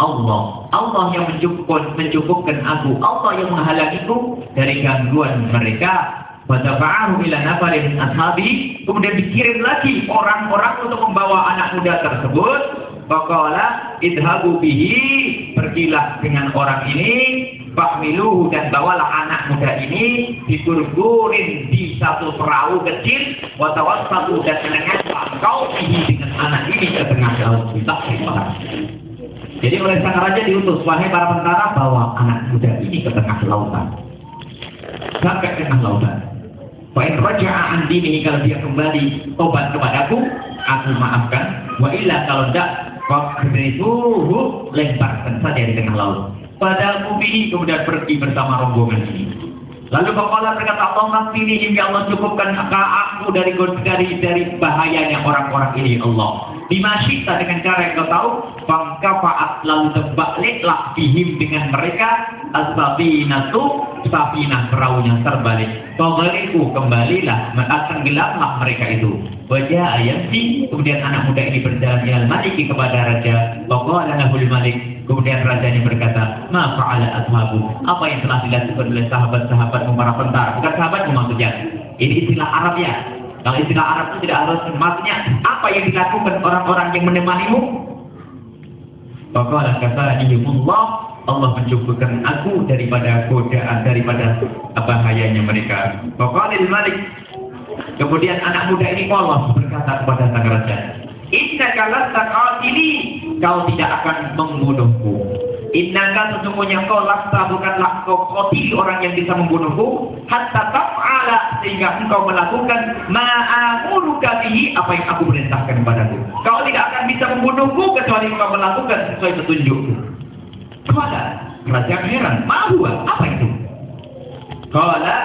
Allah. Allah yang mencukupkan, mencukupkan aku. Allah yang menghalangiku dari gangguan mereka. Wadafa'ahu ila nafarin ashabi. Kemudian dikirim lagi orang-orang untuk membawa anak muda tersebut. Faqala idhabu bihi. Pergilah dengan orang ini. Fahmiluhu dan bawalah anak muda ini diturgurin di satu perahu kecil. Watawassatu dan menengah kau bihi dengan anak ini ke tengah laut. Tak Jadi oleh sang raja diutus, wahai para tentara, bawa anak muda ini ke tengah lautan. Sampai tengah lautan. Fa'in raja'a an dinihi kalau dia kembali tobat kepadaku, aku maafkan. Wa illa kalau tidak, fakriduhu lemparkan saja di tengah laut. Padahal kubihi kemudian pergi bersama rombongan ini. Lalu kepala berkata, Allah sini hingga Allah cukupkan aku dari dari dari bahayanya orang-orang ini Allah. Dimasyita dengan cara yang kau tahu, faat lalu terbaliklah bihim dengan mereka as-sabinatu sabinah perahunya terbalik. Fagariku kembalilah, tenggelamlah mereka itu. Wajah ayat si, kemudian anak muda ini berjalan jalan maliki kepada raja. Faqala lahul malik, kemudian raja ini berkata, Ma fa'ala ashabu, apa yang telah dilakukan oleh sahabat-sahabatmu para tentara, bukan sahabatmu maksudnya. Ini istilah Arab ya, kalau istilah Arab itu tidak harus maksudnya apa yang dilakukan orang-orang yang menemanimu. Faqala kafanihimullah Allah mencukupkan aku daripada godaan daripada bahayanya mereka. Faqala malik Kemudian anak muda ini Allah berkata kepada sang raja, Inna kalat ini kau tidak akan membunuhku. Innaka sesungguhnya kau laksa bukanlah kau koti orang yang bisa membunuhku hatta taf'ala sehingga engkau melakukan ma'amuruka bihi apa yang aku perintahkan kepadamu. Kau tidak akan bisa membunuhku kecuali engkau melakukan sesuai petunjukku. Kepada raja heran, mahua apa itu? Kala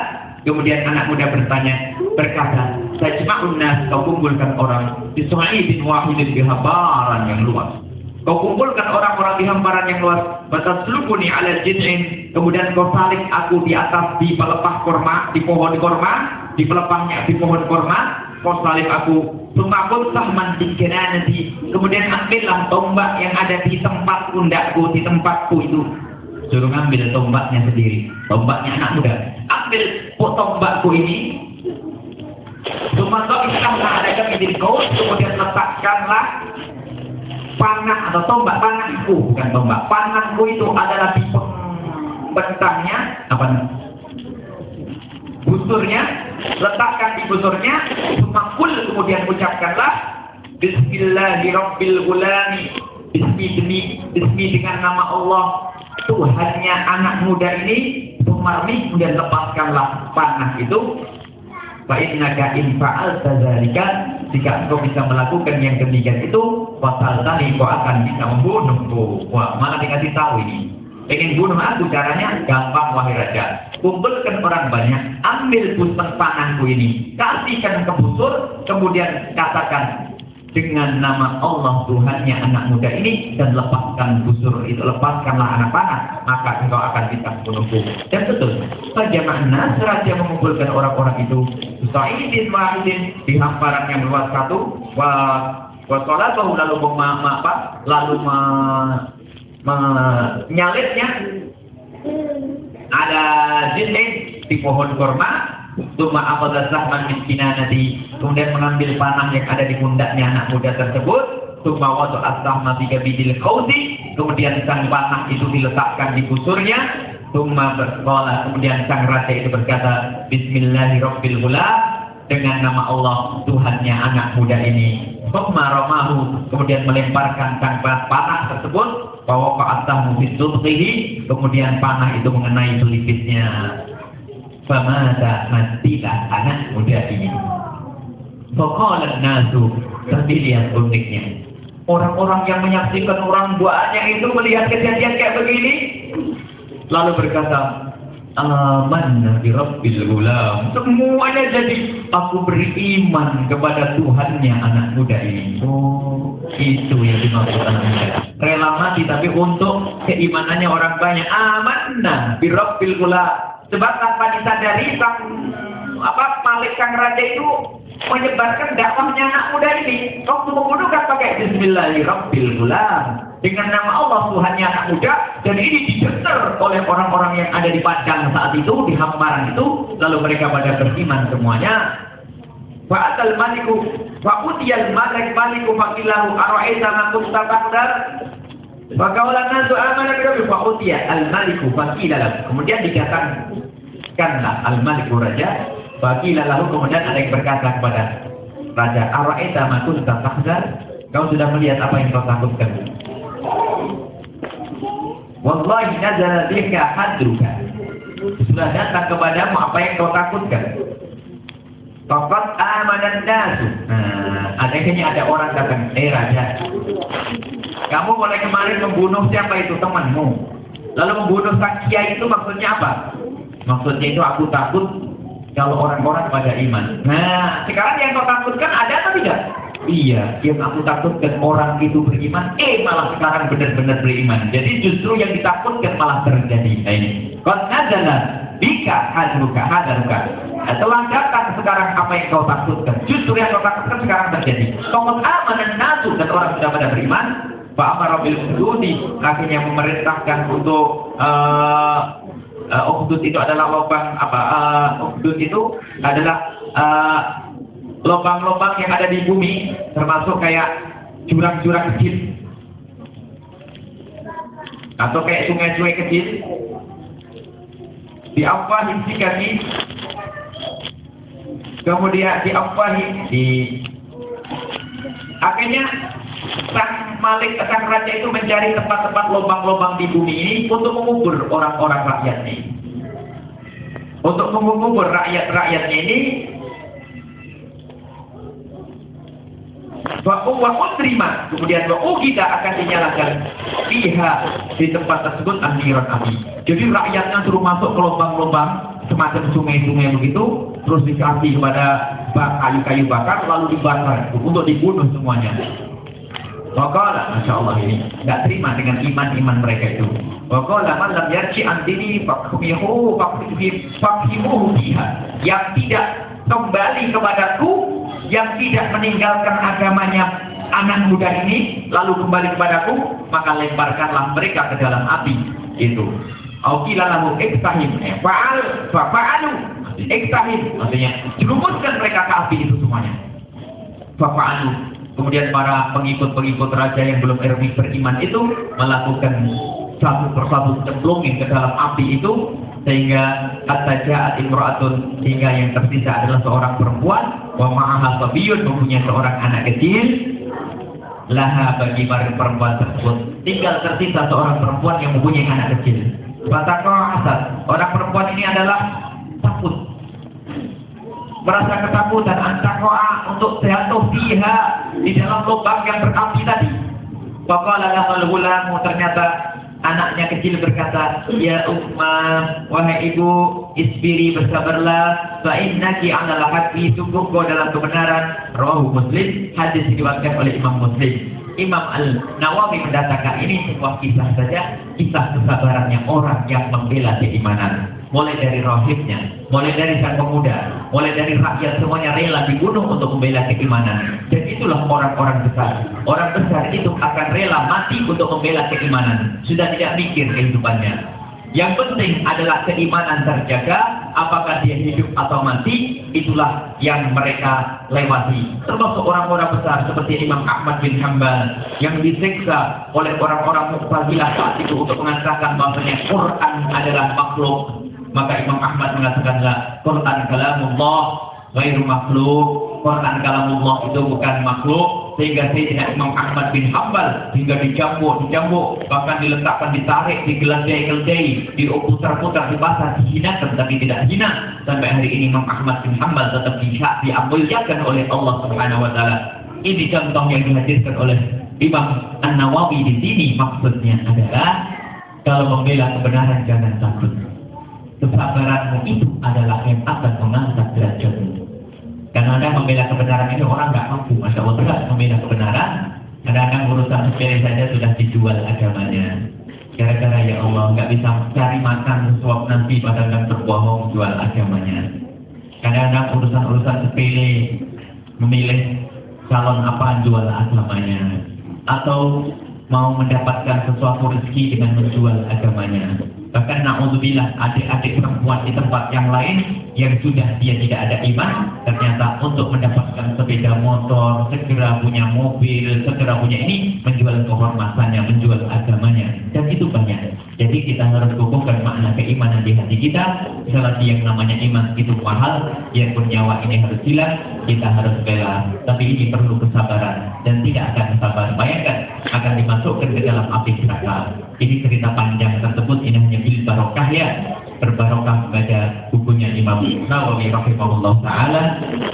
kemudian anak muda bertanya berkata, Tajma'un nas kau kumpulkan orang di bin wahidin di habaran yang luas Kau kumpulkan orang-orang di hamparan yang luas. Batas selukuni ala jin'in. Kemudian kau salik aku di atas di pelepah korma, di pohon korma, di pelepahnya di pohon korma. Kau salib aku. Sumakul sahman di nanti. Kemudian ambillah tombak yang ada di tempat pundakku, di tempatku itu. Suruh ngambil tombaknya sendiri. Tombaknya anak muda. Ambil tombakku ini. Sumakul istamlah ada kami kau. Kemudian letakkanlah panah atau tombak panahku bukan tombak. Panahku itu adalah di bentangnya apa? Busurnya letakkan di busurnya semakul kemudian ucapkanlah Bismillahirrahmanirrahim Bismi demi Bismi dengan nama Allah. Tuhannya anak muda ini Sumarmi kemudian lepaskanlah panah itu Fa'innaga in fa'alta dzalika jika engkau bisa melakukan yang demikian itu pasal tadi kau akan bisa membunuhku. Wah, malah dikasih tahu ini. Ingin bunuh aku caranya gampang wahai raja. Kumpulkan orang banyak, ambil pusat panahku ini, kasihkan ke busur, kemudian katakan dengan nama Allah Tuhannya anak muda ini dan lepaskan busur itu lepaskanlah anak panah maka engkau akan bisa menunggu dan saja makna seraja mengumpulkan orang-orang itu. Sa'idin wahidin di hamparan yang luas satu. Wa wa salatahu lalu ma, apa? Lalu me, menyalitnya ada jinnin di pohon korma Tuma akhadha zahman min nanti kemudian mengambil panah yang ada di pundaknya anak muda tersebut. Tuma wadu as-sahma bi kabidil kausi, kemudian sang panah itu diletakkan di busurnya. Tuma bersekolah, kemudian sang raja itu berkata, Bismillahirrahmanirrahim dengan nama Allah Tuhannya anak muda ini. Tuma romahu, kemudian melemparkan sang panah tersebut bahwa fa'atahu bisubhihi, kemudian panah itu mengenai pelipisnya. Famata matilah anak muda ini. Faqalat nasu. Tapi lihat uniknya. Orang-orang yang menyaksikan orang tuanya itu melihat kejadian kayak begini. Lalu berkata, Aman Nabi Rabbil Gulam. Semuanya jadi aku beriman kepada Tuhannya anak muda ini. Oh, itu yang dimaksud anak. Rela mati tapi untuk keimanannya orang banyak. Aman Nabi Rabbil Gulam. Sebab tanpa disadari sang apa Malik sang raja itu menyebarkan dakwahnya anak muda ini. Waktu membunuhkan pakai Bismillahirrahmanirrahim dengan nama Allah Tuhannya anak muda dan ini didengar oleh orang-orang yang ada di padang saat itu di hamparan itu lalu mereka pada beriman semuanya. Fa'atal maliku fa'utiyal malik maliku faqilahu ara'aita ma kunta taqdar Fakaulan nasu amana bi fa'utiya al-maliku faqilahu kemudian dikatakan Kanlah al-maliku raja bagi lalu kemudian ada yang berkata kepada raja Ara'ita ma tahzar Kau sudah melihat apa yang kau takutkan. Wallahi nazala bika hadruka. Sudah datang kepadamu apa yang kau takutkan. Fakat amanan nasu. Nah, adanya ada orang datang, eh raja. Kamu mulai kemarin membunuh siapa itu temanmu. Lalu membunuh sang kiai itu maksudnya apa? Maksudnya itu aku takut kalau orang-orang pada iman. Nah, sekarang yang kau takutkan ada atau tidak? Iya, yang aku takutkan orang itu beriman, eh malah sekarang benar-benar beriman. Jadi justru yang ditakutkan malah terjadi. Nah ini. Qad nazala bika hadruka hadaruka. Nah, telah datang sekarang apa yang kau takutkan. Justru yang kau takutkan sekarang terjadi. Kau aman nasu dan orang sudah pada beriman. Pak Amar bil akhirnya memerintahkan untuk uh, uh, itu adalah lubang apa uh, itu adalah uh, lubang-lubang yang ada di bumi termasuk kayak jurang-jurang kecil. Atau kayak sungai-sungai kecil. Di apa kami kemudian di apa di akhirnya sang malik sang raja itu mencari tempat-tempat lubang-lubang di bumi ini untuk mengubur orang-orang rakyatnya. Untuk mengubur rakyat-rakyatnya ini wa terima kemudian wa kita akan dinyalakan pihak di tempat tersebut anhiran api jadi rakyatnya suruh masuk ke lubang-lubang semacam sungai-sungai begitu terus dikasih kepada kayu-kayu bakar lalu dibakar untuk dibunuh semuanya Wakala, Masya Allah ini nggak terima dengan iman-iman mereka itu. Wakala man lam yarji antini fakhumihu fakhimuhu biha. Yang tidak kembali kepadaku yang tidak meninggalkan agamanya anak muda ini lalu kembali kepadaku maka lemparkanlah mereka ke dalam api. Itu Aukila lahu iktahim. Eh, fa'al fa'alu iktahim. Maksudnya jerumuskan mereka ke api itu semuanya. Fa'alu kemudian para pengikut-pengikut raja yang belum beriman itu melakukan satu persatu cemplungin ke dalam api itu sehingga kata jahat imro'atun sehingga yang tersisa adalah seorang perempuan. Wa ma'aha sabiyun mempunyai seorang anak kecil. Laha bagi para perempuan tersebut. Tinggal tersisa seorang perempuan yang mempunyai anak kecil. Batako asal orang perempuan ini adalah takut. Merasa ketakutan. Antakoa untuk jatuh fiha di dalam lubang yang berapi tadi. Lahal gulamu ternyata Anaknya kecil berkata, Ya Ummah, wahai ibu, isbiri bersabarlah, fa innaki adalah hati, sungguh kau dalam kebenaran. Rawahu Muslim, hadis diriwayatkan oleh Imam Muslim. Imam Al-Nawawi mendatangkan ini sebuah kisah saja, kisah kesabarannya orang yang membela keimanan mulai dari rohibnya, mulai dari sang pemuda, mulai dari rakyat semuanya rela dibunuh untuk membela keimanan. Dan itulah orang-orang besar. Orang besar itu akan rela mati untuk membela keimanan. Sudah tidak mikir kehidupannya. Yang penting adalah keimanan terjaga, apakah dia hidup atau mati, itulah yang mereka lewati. Termasuk orang-orang besar seperti Imam Ahmad bin Hanbal yang disiksa oleh orang-orang Muqtazilah saat itu untuk mengatakan bahwasanya Quran adalah makhluk maka Imam Ahmad mengatakanlah Quran kalamullah ghairu makhluk. Quran kalamullah itu bukan makhluk sehingga tidak Imam Ahmad bin Hambal hingga dicambuk, dicambuk, bahkan diletakkan, ditarik, digelandai-gelandai, diputar-putar, dibasah, dihinakan tapi tidak hina. Sampai hari ini Imam Ahmad bin Hambal tetap dihak, diambilkan oleh Allah Subhanahu wa. Ini contoh yang dihadirkan oleh Imam An-Nawawi di sini maksudnya adalah kalau membela kebenaran jangan takut kesabaranmu itu adalah yang akan mengangkat derajatmu. Karena ada membela kebenaran ini orang nggak mampu, masya Allah berat membela kebenaran. Kadang-kadang urusan sepele saja sudah dijual agamanya. Gara-gara ya Allah nggak bisa cari makan sesuap nanti padahal berbohong jual agamanya. Kadang-kadang urusan-urusan sepele memilih calon apa jual agamanya atau mau mendapatkan sesuatu rezeki dengan menjual agamanya Bahkan na'udzubillah adik-adik perempuan di tempat yang lain yang sudah dia tidak ada iman, ternyata untuk mendapatkan sepeda motor, segera punya mobil, segera punya ini, menjual kehormatannya, menjual agamanya. Dan itu banyak. Jadi kita harus kukuhkan makna keimanan di hati kita. Selagi yang namanya iman itu mahal, biarpun nyawa ini harus hilang, kita harus bela. Tapi ini perlu kesabaran dan tidak akan sabar. Bayangkan akan dimasukkan ke dalam api neraka. Ini cerita panjang tersebut ini hanya bil barokah ya berbarokah membaca bukunya Imam Nawawi rahimahullah taala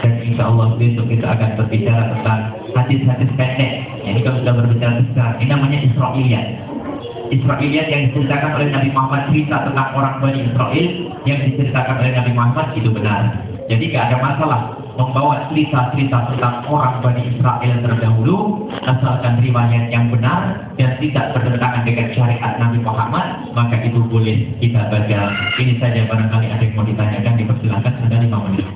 dan insya Allah besok kita akan berbicara tentang hadis-hadis pendek. Ini kalau sudah berbicara besar, ini namanya Israiliyat. Israiliyat yang diceritakan oleh Nabi Muhammad cerita tentang orang Bani Israel yang diceritakan oleh Nabi Muhammad itu benar. Jadi tidak ada masalah membawa cerita-cerita tentang orang Bani Israel terdahulu asalkan riwayat yang benar dan tidak bertentangan dengan syariat Nabi Muhammad maka itu boleh kita baca. Ini saja barangkali ada yang mau ditanyakan dipersilakan ada lima menit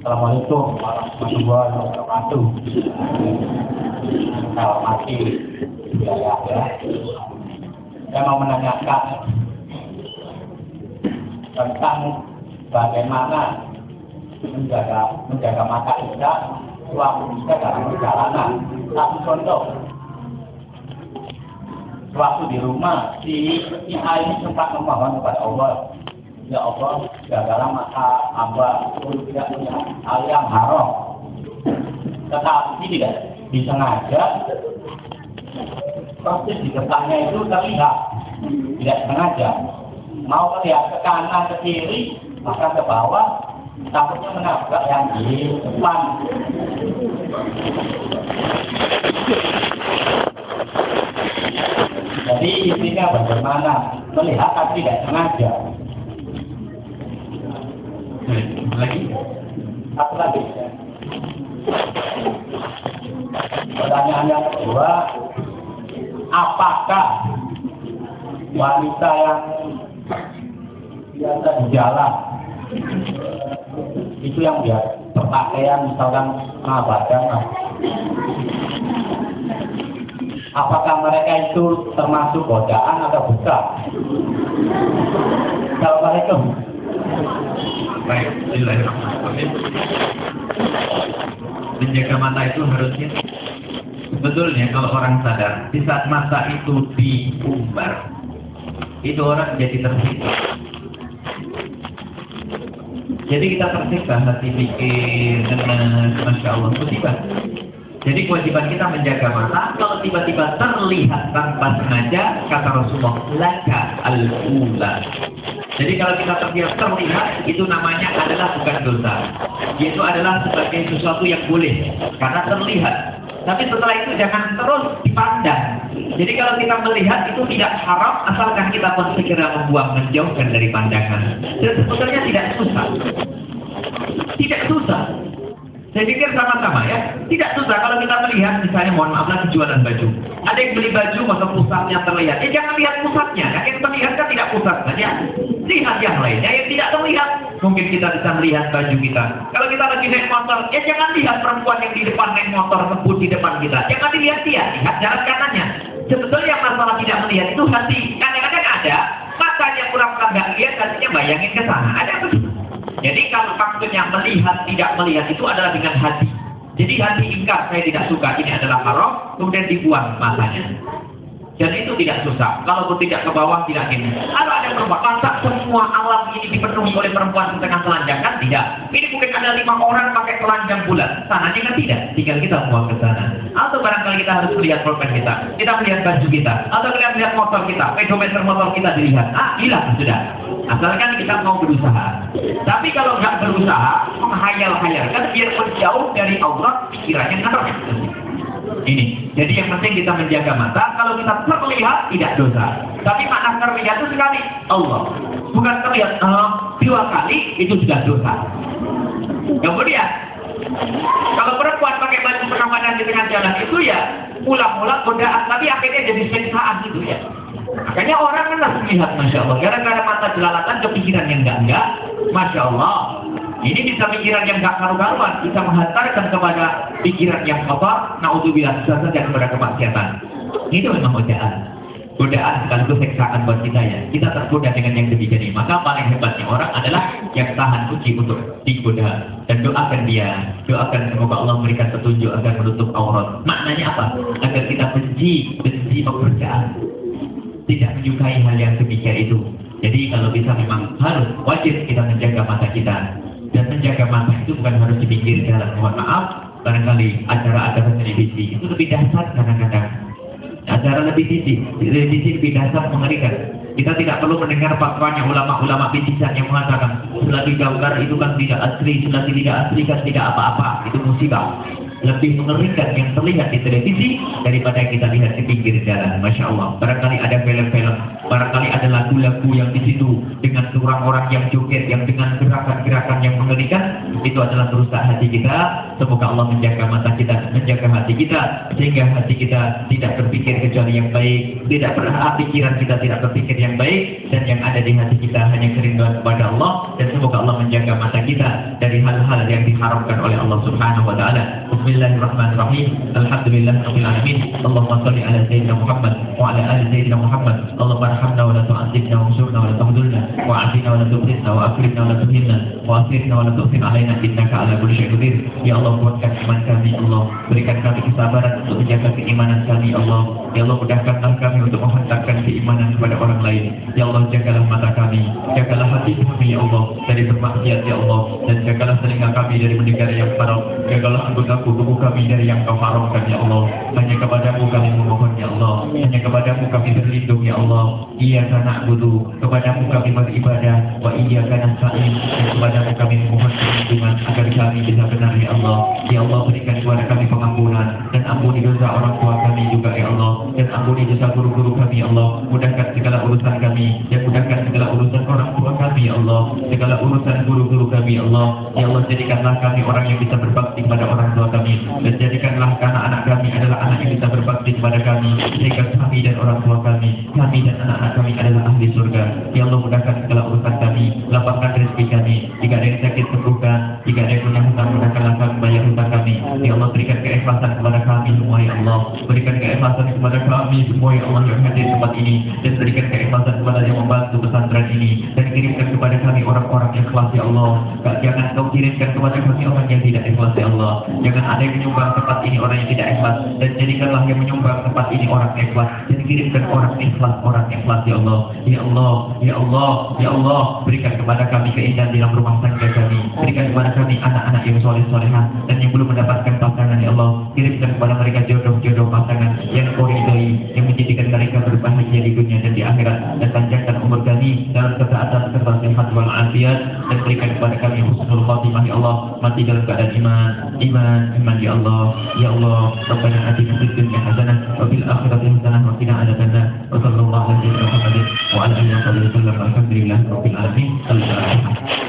Assalamualaikum warahmatullahi wabarakatuh. Kalau mati ya, ya. Saya mau menanyakan tentang bagaimana menjaga menjaga mata kita waktu kita dalam perjalanan. Satu contoh, waktu di rumah si si ini sempat memohon kepada Allah Ya Allah, jagalah mata hamba untuk tidak punya hal yang haram. Tetapi tidak disengaja, proses di depannya itu terlihat tidak sengaja. Mau melihat ke kanan, ke kiri, maka ke bawah, takutnya menabrak yang di depan. Jadi intinya bagaimana melihat tapi tidak sengaja. lagi Satu lagi. Pertanyaan yang kedua, apakah wanita yang biasa di jalan itu yang biasa berpakaian misalkan ngabadan apakah mereka itu termasuk godaan atau bukan? Assalamualaikum. baik Bismillahirrahmanirrahim menjaga mata itu harusnya sebetulnya kalau orang sadar di saat mata itu diumbar itu orang jadi tersiksa jadi kita tersiksa hati pikir dengan masya Allah musibah jadi kewajiban kita menjaga mata kalau tiba-tiba terlihat tanpa sengaja kata Rasulullah laka al-ula jadi kalau kita terlihat, terlihat itu namanya adalah bukan dosa. Yaitu adalah sebagai sesuatu yang boleh karena terlihat. Tapi setelah itu jangan terus dipandang. Jadi kalau kita melihat itu tidak haram asalkan kita pun segera membuang menjauhkan dari pandangan. Dan sebetulnya tidak susah. Tidak susah. Saya pikir sama-sama ya. Tidak susah kalau kita melihat misalnya mohon maaf lagi jualan baju. Ada yang beli baju maka pusatnya terlihat. Ya jangan lihat pusatnya. Nah, yang terlihat kan tidak pusat saja. Lihat yang lainnya yang tidak terlihat. Mungkin kita bisa melihat baju kita. Kalau kita lagi naik motor, ya jangan lihat perempuan yang di depan naik motor ngebut di depan kita. Jangan dilihat dia, lihat jalan kanannya. Sebetulnya masalah tidak melihat itu hati. Kadang-kadang ada matanya kurang nggak lihat, hatinya bayangin ke sana. Ada begitu. Jadi kalau maksudnya melihat tidak melihat itu adalah dengan hati. Jadi hati ingkar saya tidak suka ini adalah haram, kemudian dibuang matanya. Dan itu tidak susah. Kalaupun tidak ke bawah tidak gini. Kalau ada perempuan, masa semua alam ini dipenuhi oleh perempuan setengah telanjang kan tidak. Ini mungkin ada lima orang pakai telanjang bulat. Sananya kan tidak. Tinggal kita buang ke sana. Kita harus melihat pulpen kita. Kita melihat baju kita. Atau kita melihat motor kita. Pedometer motor kita dilihat. Ah, hilang sudah. Asalkan kita mau berusaha. Tapi kalau nggak berusaha, menghayal-hayalkan biar menjauh dari Allah pikirannya ngerok. Ini. Jadi yang penting kita menjaga mata. Kalau kita terlihat tidak dosa. Tapi makna terlihat itu sekali Allah. Bukan terlihat uh, dua kali itu sudah dosa. Kemudian kalau perempuan pakai baju perempuan di tengah jalan itu ya ulang-ulang godaan, tapi akhirnya jadi siksaan gitu ya. Makanya orang kan langsung lihat, Masya Allah. Gara-gara mata jelalatan kepikiran yang enggak-enggak, Masya Allah. Ini bisa pikiran yang gak karu-karuan, bisa menghantarkan kepada pikiran yang apa? Naudzubillah, saja kepada kemaksiatan. Itu memang godaan. Godaan sekaligus seksaan buat kita ya. Kita tergoda dengan yang demikian ini. Maka paling hebatnya orang adalah yang tahan uji untuk digoda. Dan doakan dia. Doakan semoga Allah memberikan petunjuk agar menutup aurat. Maknanya apa? Agar kita benci, benci pekerjaan. Tidak menyukai hal yang demikian itu. Jadi kalau bisa memang harus wajib kita menjaga mata kita. Dan menjaga mata itu bukan harus di pinggir jalan. Mohon maaf, barangkali acara-acara televisi itu lebih dasar kadang-kadang acara lebih tinggi, lebih lebih dasar mengerikan. Kita tidak perlu mendengar fatwanya ulama-ulama picisan yang mengatakan selagi gambar itu kan tidak asli, selagi tidak asli kan tidak apa-apa, itu musibah lebih mengerikan yang terlihat di televisi daripada kita lihat di pinggir jalan. Masya Allah. Barangkali ada film-film, lagu-lagu yang di situ dengan orang-orang yang joget, yang dengan gerakan-gerakan yang mengerikan. Itu adalah merusak hati kita. Semoga Allah menjaga mata kita, menjaga hati kita, sehingga hati kita tidak berpikir kecuali yang baik. Tidak pernah pikiran kita tidak berpikir yang baik, dan yang ada di hati kita hanya kerinduan kepada Allah. Dan semoga Allah menjaga mata kita dari hal-hal yang diharamkan oleh Allah Subhanahu Wa Taala. Bismillahirrahmanirrahim. Alhamdulillahirabbil alamin. Allahumma shalli ala sayyidina Muhammad wa ala ali sayyidina Muhammad. Allahumma arhamna wa la wa la tughfirna wa akrimna wa la tuhinna wa asirna wa la tughfir alaina innaka ala kulli syai'in qadir. Ya Allah kuatkan iman kami Allah. Berikan kami kesabaran untuk menjaga keimanan kami Allah. Ya Allah mudahkanlah kami untuk menghantarkan keimanan kepada orang lain. Ya Allah jagalah mata kami, jagalah hati kami ya Allah dari bermaksiat ya Allah dan jagalah telinga kami dari mendengar yang haram. Jagalah anggota tubuh kami dari yang kau haramkan ya Allah. Hanya kepadamu kami memohon ya Allah. Hanya kepadamu kami berlindung ya Allah. Iya karena budu. Kepadamu kami beribadah. Wa karena sa'in. Dan kepadamu kami memohon perlindungan agar kami bisa benar ya Allah. Ya Allah berikan kepada kami pengampunan. Dan ampuni dosa orang tua kami juga ya Allah. Dan ampuni dosa guru-guru kami ya Allah. Mudahkan segala urusan kami. Dan mudahkan segala urusan orang tua kami ya Allah. Segala urusan guru-guru kami ya Allah. Ya Allah jadikanlah kami orang yang bisa berbakti kepada orang tua kami dan jadikanlah anak-anak kami adalah anak yang bisa berbakti kepada kami sehingga kami dan orang tua kami kami dan anak-anak kami adalah ahli surga. Ya Allah mudahkan segala urusan kami. Lapangkan rezeki kami. Jika ada yang sakit sembuhkan. Jika ada yang punya hutang mudahkanlah kami bayar hutang kami. Ya Allah berikan keikhlasan kepada kami semua ya Allah. Berikan keikhlasan kepada kami semua ya Allah yang hadir di tempat ini. Dan berikan keikhlasan kepada yang membantu pesantren ini. Dan kirimkan kepada kami orang-orang yang ikhlas ya Allah. Jangan kirimkan kepada kami orang yang tidak ikhlas ya Allah. Jangan ada yang menyumbang tempat ini orang yang tidak ikhlas. Dan jadikanlah yang menyumbang tempat ini orang ikhlas. Dan kirimkan orang ikhlas orang ikhlas ya Allah. Ya Allah ya Allah ya Allah. Berikan kepada kami keindahan dalam rumah tangga kami. Berikan kepada kami anak-anak yang soleh solehan dan yang belum mendapatkan pasangan ya Allah. Kirimkan kepada mereka jodoh-jodoh pasangan yang kau yang menjadikan mereka berbahagia di dunia dan di akhirat. Dan dalam ketaatan serta sehat wal afiat dan berikan kepada kami husnul khatimah ya Allah. Mati dalam keadaan iman. Iman iman ya Allah. Ya Allah Rabbana atina fid dunya hasanah wa fil akhirati hasanah wa qina adzabannar. Wa sallallahu alaihi wa sallam. Wa ala alihi wa sahbihi wasallam alhamdulillah rabbil alamin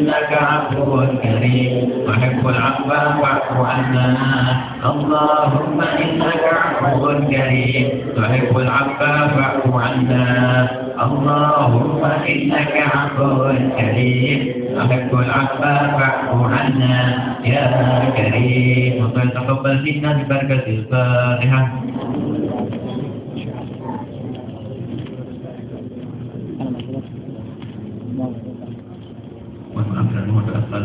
إنك عفو كريم تحب العفو فاعف عنا اللهم إنك عفو كريم تحب العفو فاعف عنا اللهم إنك عفو كريم تحب العفو فاعف عنا يا كريم وتقبل منا ببركة الفاتحة